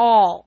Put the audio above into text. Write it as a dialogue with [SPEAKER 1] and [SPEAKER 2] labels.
[SPEAKER 1] all.